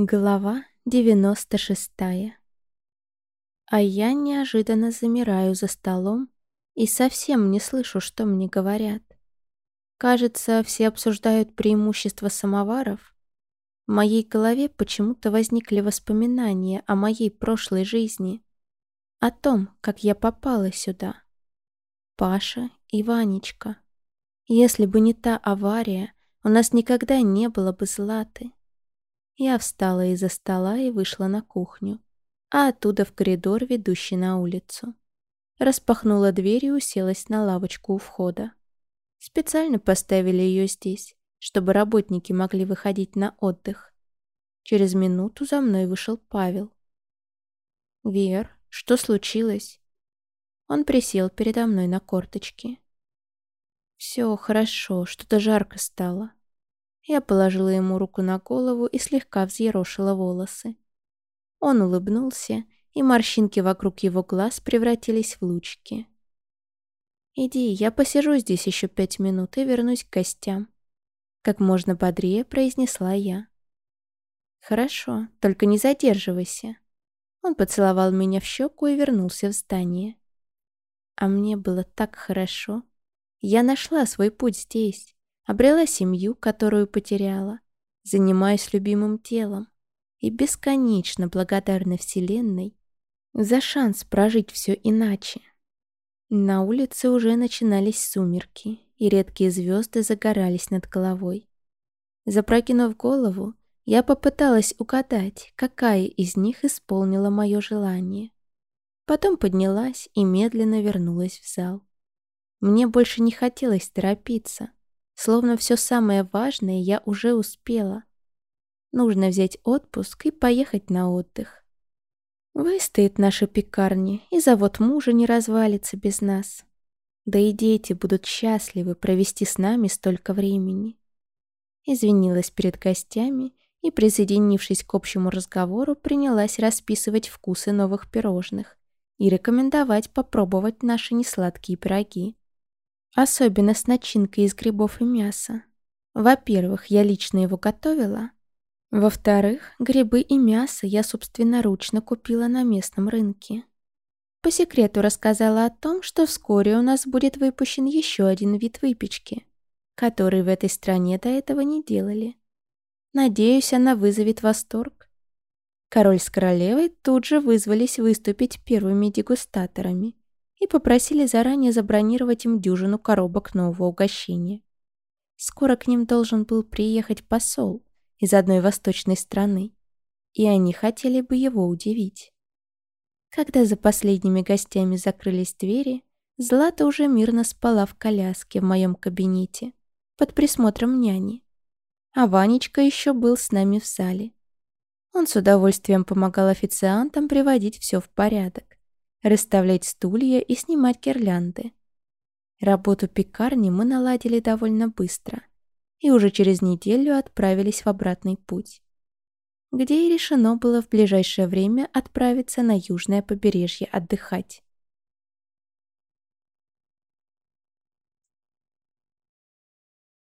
Глава 96 А я неожиданно замираю за столом и совсем не слышу, что мне говорят. Кажется, все обсуждают преимущества самоваров. В моей голове почему-то возникли воспоминания о моей прошлой жизни, о том, как я попала сюда. Паша и Ванечка. Если бы не та авария, у нас никогда не было бы Златы. Я встала из-за стола и вышла на кухню, а оттуда в коридор, ведущий на улицу. Распахнула дверь и уселась на лавочку у входа. Специально поставили ее здесь, чтобы работники могли выходить на отдых. Через минуту за мной вышел Павел. «Вер, что случилось?» Он присел передо мной на корточки. «Все хорошо, что-то жарко стало. Я положила ему руку на голову и слегка взъерошила волосы. Он улыбнулся, и морщинки вокруг его глаз превратились в лучки. «Иди, я посижу здесь еще пять минут и вернусь к гостям», — как можно бодрее произнесла я. «Хорошо, только не задерживайся». Он поцеловал меня в щеку и вернулся в здание. А мне было так хорошо. Я нашла свой путь здесь обрела семью, которую потеряла, занимаюсь любимым телом и бесконечно благодарна Вселенной за шанс прожить все иначе. На улице уже начинались сумерки, и редкие звезды загорались над головой. Запрокинув голову, я попыталась угадать, какая из них исполнила мое желание. Потом поднялась и медленно вернулась в зал. Мне больше не хотелось торопиться — Словно все самое важное я уже успела. Нужно взять отпуск и поехать на отдых. Выстоит наша пекарня, и завод мужа не развалится без нас. Да и дети будут счастливы провести с нами столько времени. Извинилась перед гостями и, присоединившись к общему разговору, принялась расписывать вкусы новых пирожных и рекомендовать попробовать наши несладкие пироги. Особенно с начинкой из грибов и мяса. Во-первых, я лично его готовила. Во-вторых, грибы и мясо я собственноручно купила на местном рынке. По секрету рассказала о том, что вскоре у нас будет выпущен еще один вид выпечки, который в этой стране до этого не делали. Надеюсь, она вызовет восторг. Король с королевой тут же вызвались выступить первыми дегустаторами и попросили заранее забронировать им дюжину коробок нового угощения. Скоро к ним должен был приехать посол из одной восточной страны, и они хотели бы его удивить. Когда за последними гостями закрылись двери, Злата уже мирно спала в коляске в моем кабинете под присмотром няни. А Ванечка еще был с нами в зале. Он с удовольствием помогал официантам приводить все в порядок расставлять стулья и снимать гирлянды. Работу пекарни мы наладили довольно быстро и уже через неделю отправились в обратный путь, где и решено было в ближайшее время отправиться на южное побережье отдыхать.